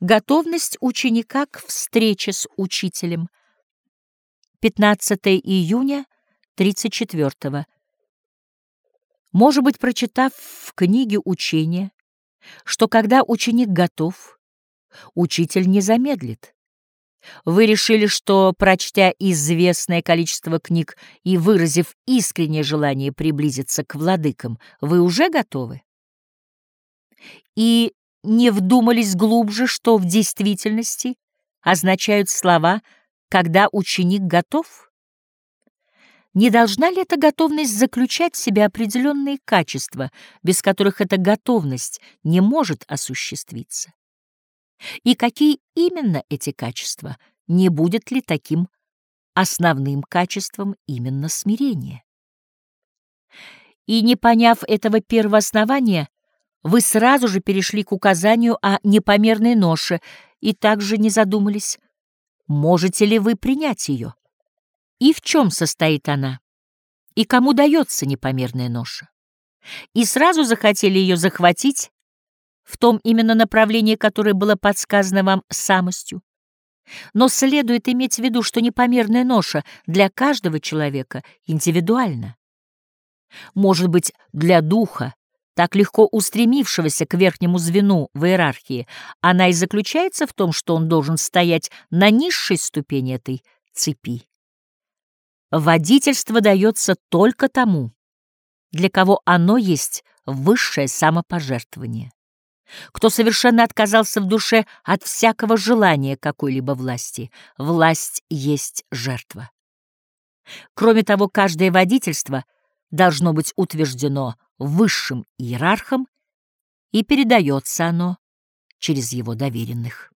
Готовность ученика к встрече с учителем. 15 июня 34 -го. Может быть, прочитав в книге учения, что когда ученик готов, учитель не замедлит. Вы решили, что, прочтя известное количество книг и выразив искреннее желание приблизиться к владыкам, вы уже готовы? И не вдумались глубже, что в действительности означают слова «когда ученик готов»? Не должна ли эта готовность заключать в себе определенные качества, без которых эта готовность не может осуществиться? И какие именно эти качества? Не будет ли таким основным качеством именно смирение? И не поняв этого первого основания, вы сразу же перешли к указанию о непомерной ноше и также не задумались, можете ли вы принять ее, и в чем состоит она, и кому дается непомерная ноша. И сразу захотели ее захватить в том именно направлении, которое было подсказано вам самостью. Но следует иметь в виду, что непомерная ноша для каждого человека индивидуальна. Может быть, для духа так легко устремившегося к верхнему звену в иерархии, она и заключается в том, что он должен стоять на низшей ступени этой цепи. Водительство дается только тому, для кого оно есть высшее самопожертвование, кто совершенно отказался в душе от всякого желания какой-либо власти. Власть есть жертва. Кроме того, каждое водительство должно быть утверждено высшим иерархом, и передается оно через его доверенных.